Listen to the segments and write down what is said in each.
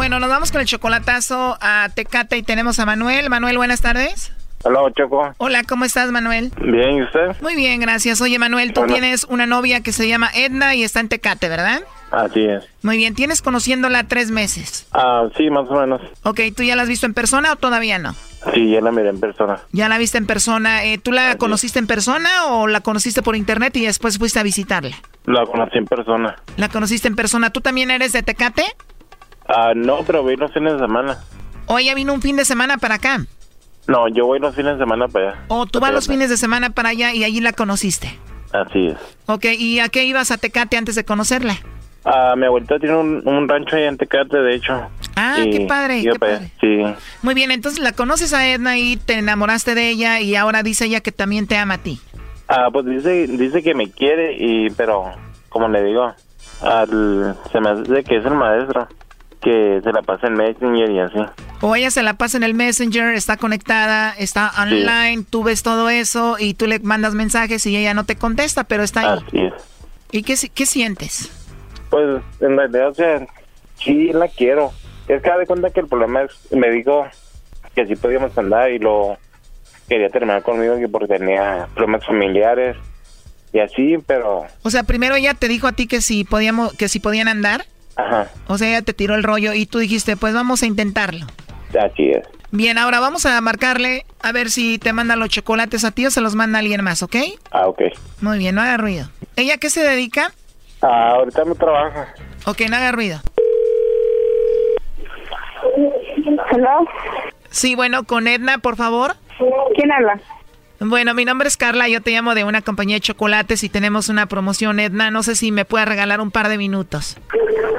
Bueno, nos vamos con el chocolatazo a Tecate y tenemos a Manuel. Manuel, buenas tardes. Hola, Choco. Hola, ¿cómo estás, Manuel? Bien, ¿y usted? Muy bien, gracias. Oye, Manuel, tú tienes una novia que se llama Edna y está en Tecate, ¿verdad? Así es. Muy bien, ¿tienes conociéndola tres meses? Ah, sí, más o menos. Ok, ¿tú ya la has visto en persona o todavía no? Sí, ya la miré en persona. Ya la viste en persona. Eh, ¿Tú la conociste en persona o la conociste por internet y después fuiste a visitarla? La conocí en persona. ¿La conociste en persona? ¿Tú también eres de Tecate? Ah, no, pero voy los fines de semana. ¿O ella vino un fin de semana para acá? No, yo voy los fines de semana para allá. ¿O tú vas los fines de semana para allá y allí la conociste? Así es. Ok, ¿y a qué ibas a Tecate antes de conocerla? Ah, mi abuelita tiene un, rancho ahí en Tecate, de hecho. Ah, qué padre, qué padre. Sí. Muy bien, entonces la conoces a Edna y te enamoraste de ella y ahora dice ella que también te ama a ti. Ah, pues dice, dice que me quiere y, pero, como le digo, al, se me hace que es el maestro que se la pasa en Messenger y así. O ella se la pasa en el Messenger, está conectada, está online, tú ves todo eso y tú le mandas mensajes y ella no te contesta, pero está ahí. Así es. ¿Y qué, qué sientes? Pues en realidad, o sea, sí la quiero. Es que de cuenta que el problema es, me dijo que sí podíamos andar y lo quería terminar conmigo que porque tenía problemas familiares y así, pero... O sea, primero ella te dijo a ti que si podíamos, que si podían andar. O sea, ella te tiró el rollo y tú dijiste, pues vamos a intentarlo. Así es. Bien, ahora vamos a marcarle a ver si te manda los chocolates a ti o se los manda alguien más, ¿ok? Ah, ok. Muy bien, no haga ruido. ¿Ella qué se dedica? Ah, ahorita no trabaja. Ok, no haga ruido. ¿Hello? Sí, bueno, con Edna, por favor. ¿Quién habla? Bueno, mi nombre es Carla, yo te llamo de una compañía de chocolates y tenemos una promoción, Edna. No sé si me puedes regalar un par de minutos.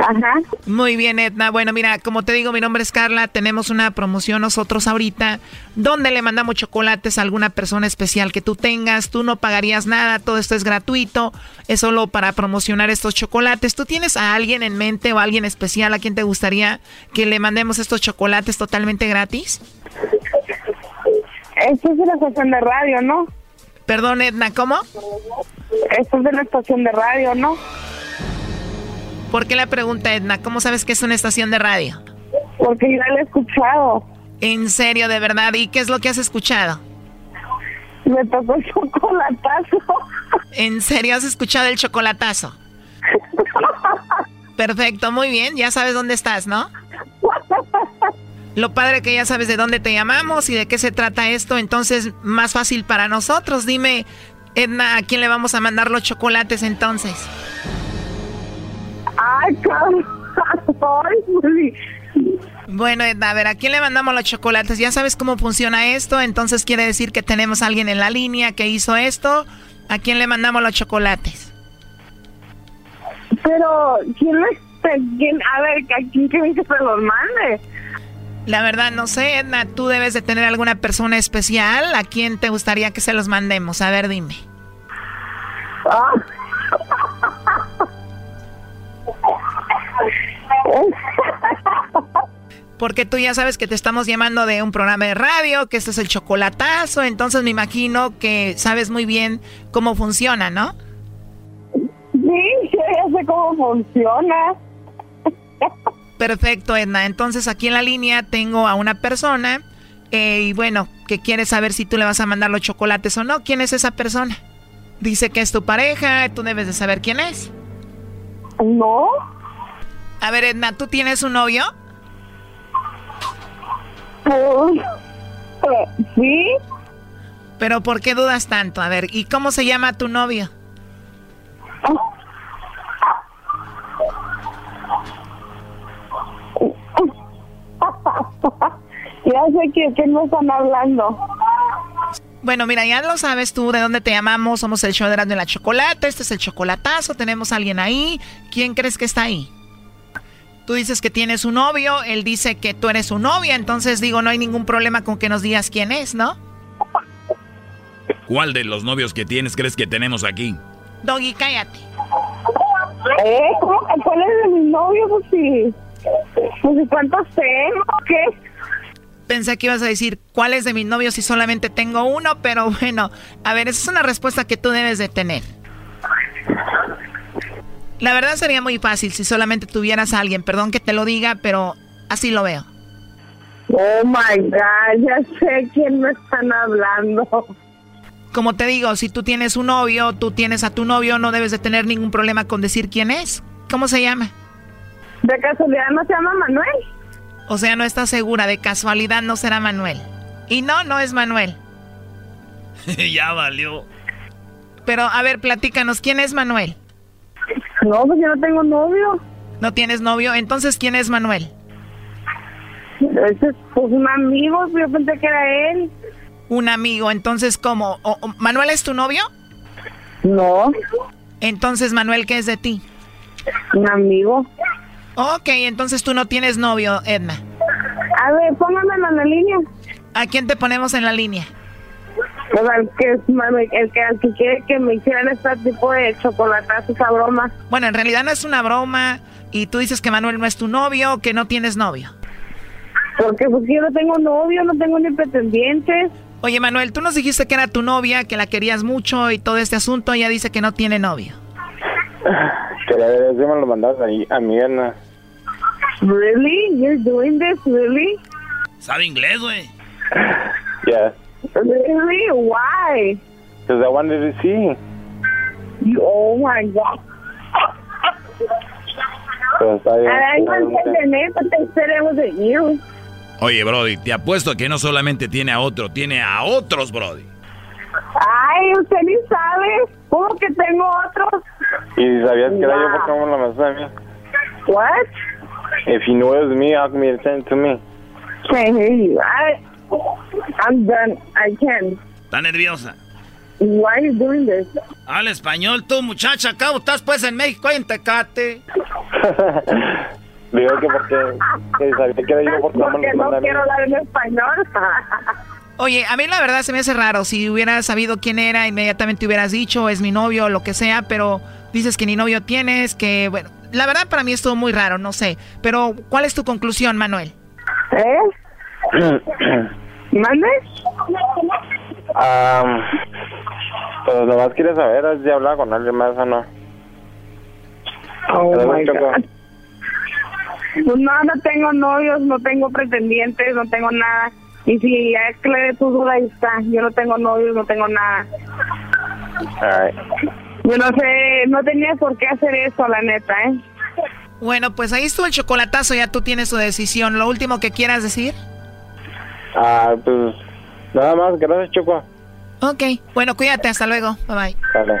Ajá. Muy bien, Edna. Bueno, mira, como te digo, mi nombre es Carla. Tenemos una promoción nosotros ahorita donde le mandamos chocolates a alguna persona especial que tú tengas. Tú no pagarías nada, todo esto es gratuito. Es solo para promocionar estos chocolates. ¿Tú tienes a alguien en mente o a alguien especial a quien te gustaría que le mandemos estos chocolates totalmente gratis? Esto es de la estación de radio, ¿no? Perdón, Edna, ¿cómo? Esto es de la estación de radio, ¿no? ¿Por qué la pregunta, Edna? ¿Cómo sabes que es una estación de radio? Porque ya la he escuchado. ¿En serio, de verdad? ¿Y qué es lo que has escuchado? Me tocó el chocolatazo. ¿En serio has escuchado el chocolatazo? Perfecto, muy bien. Ya sabes dónde estás, ¿no? Lo padre que ya sabes de dónde te llamamos y de qué se trata esto, entonces más fácil para nosotros. Dime, Edna, ¿a quién le vamos a mandar los chocolates entonces? Ay, bueno, Edna, a ver, ¿a quién le mandamos los chocolates? Ya sabes cómo funciona esto, entonces quiere decir que tenemos a alguien en la línea que hizo esto. ¿A quién le mandamos los chocolates? Pero, ¿quién le... a ver, ¿a quién que se los mande? La verdad, no sé, Edna, tú debes de tener alguna persona especial. ¿A quién te gustaría que se los mandemos? A ver, dime. Porque tú ya sabes que te estamos llamando de un programa de radio, que este es el chocolatazo, entonces me imagino que sabes muy bien cómo funciona, ¿no? Sí, ya sé cómo funciona. Perfecto, Edna. Entonces aquí en la línea tengo a una persona eh, y bueno, que quiere saber si tú le vas a mandar los chocolates o no. ¿Quién es esa persona? Dice que es tu pareja, tú debes de saber quién es. No. A ver, Edna, ¿tú tienes un novio? Pues, sí. Pero ¿por qué dudas tanto? A ver, ¿y cómo se llama tu novio? Ya sé que, que no están hablando. Bueno, mira, ya lo sabes tú de dónde te llamamos. Somos el show de la Chocolate. Este es el chocolatazo. Tenemos a alguien ahí. ¿Quién crees que está ahí? Tú dices que tienes un novio, él dice que tú eres su novia, entonces digo, no hay ningún problema con que nos digas quién es, ¿no? ¿Cuál de los novios que tienes crees que tenemos aquí? Doggy, cállate. ¿Eh? ¿Cómo que cuál es de mi novio? Pues sí. Pues cuántos tengo? ¿Qué? Pensé que ibas a decir cuál es de mis novios si solamente tengo uno, pero bueno, a ver, esa es una respuesta que tú debes de tener. La verdad sería muy fácil si solamente tuvieras a alguien. Perdón que te lo diga, pero así lo veo. Oh my God, ya sé quién me están hablando. Como te digo, si tú tienes un novio, tú tienes a tu novio, no debes de tener ningún problema con decir quién es. ¿Cómo se llama? ¿De casualidad no se llama Manuel? O sea, no estás segura, de casualidad no será Manuel. Y no, no es Manuel. ya valió. Pero, a ver, platícanos, ¿quién es Manuel? No, pues yo no tengo novio. ¿No tienes novio? Entonces, ¿quién es Manuel? Ese es pues, un amigo, yo pensé que era él. Un amigo, entonces, ¿cómo? ¿Manuel es tu novio? No. Entonces, Manuel, ¿qué es de ti? Un amigo. Ok, entonces tú no tienes novio, Edna. A ver, póngamelo en la línea. ¿A quién te ponemos en la línea? Pues al que, el que, al que quiere que me hicieran este tipo de chocolatazo, esa broma. Bueno, en realidad no es una broma. Y tú dices que Manuel no es tu novio, que no tienes novio. Porque pues yo no tengo novio, no tengo ni pretendientes. Oye, Manuel, tú nos dijiste que era tu novia, que la querías mucho y todo este asunto. Ella dice que no tiene novio. Que le me lo mandas ahí a mi Ana. Really? You're doing this? Really? ¿Sabe inglés, güey? Yeah. Really? Why? Because I wanted to see. You, oh my God. Está bien. I didn't say the name, but they said it wasn't you. Oye, Brody, te apuesto que no solamente tiene a otro, tiene a otros, Brody. Ay, usted ni sabe. ¿Cómo que tengo otros? ¿Y sabías que era yo porque me lo mandaste a mí? What? If it was me, how come you send it to me? Can't hear you. I, I'm done. I can't. ¿Está nerviosa? Why are you doing this? Habla español tú, muchacha. Acá estás pues en México, en Tecate. Digo que porque que sabía que era yo porque, porque no quiero hablar en español. Oye, a mí la verdad se me hace raro. Si hubieras sabido quién era, inmediatamente hubieras dicho, es mi novio, o lo que sea, pero dices que ni novio tienes, que bueno, la verdad para mí estuvo muy raro, no sé. Pero, ¿cuál es tu conclusión, Manuel? ¿Eh? ¿Mande? Um, pues nomás quieres saber si hablaba con alguien más o no. Oh my God. Pues no, no tengo novios, no tengo pretendientes, no tengo nada. Y si ya aclaré tu duda, ahí está. Yo no tengo novios, no tengo nada. Yo no sé, no tenía por qué hacer eso, la neta, ¿eh? Bueno, pues ahí estuvo el chocolatazo, ya tú tienes tu decisión. ¿Lo último que quieras decir? Ah, pues nada más, gracias, Choco. Ok, bueno, cuídate, hasta luego. Bye bye. Vale.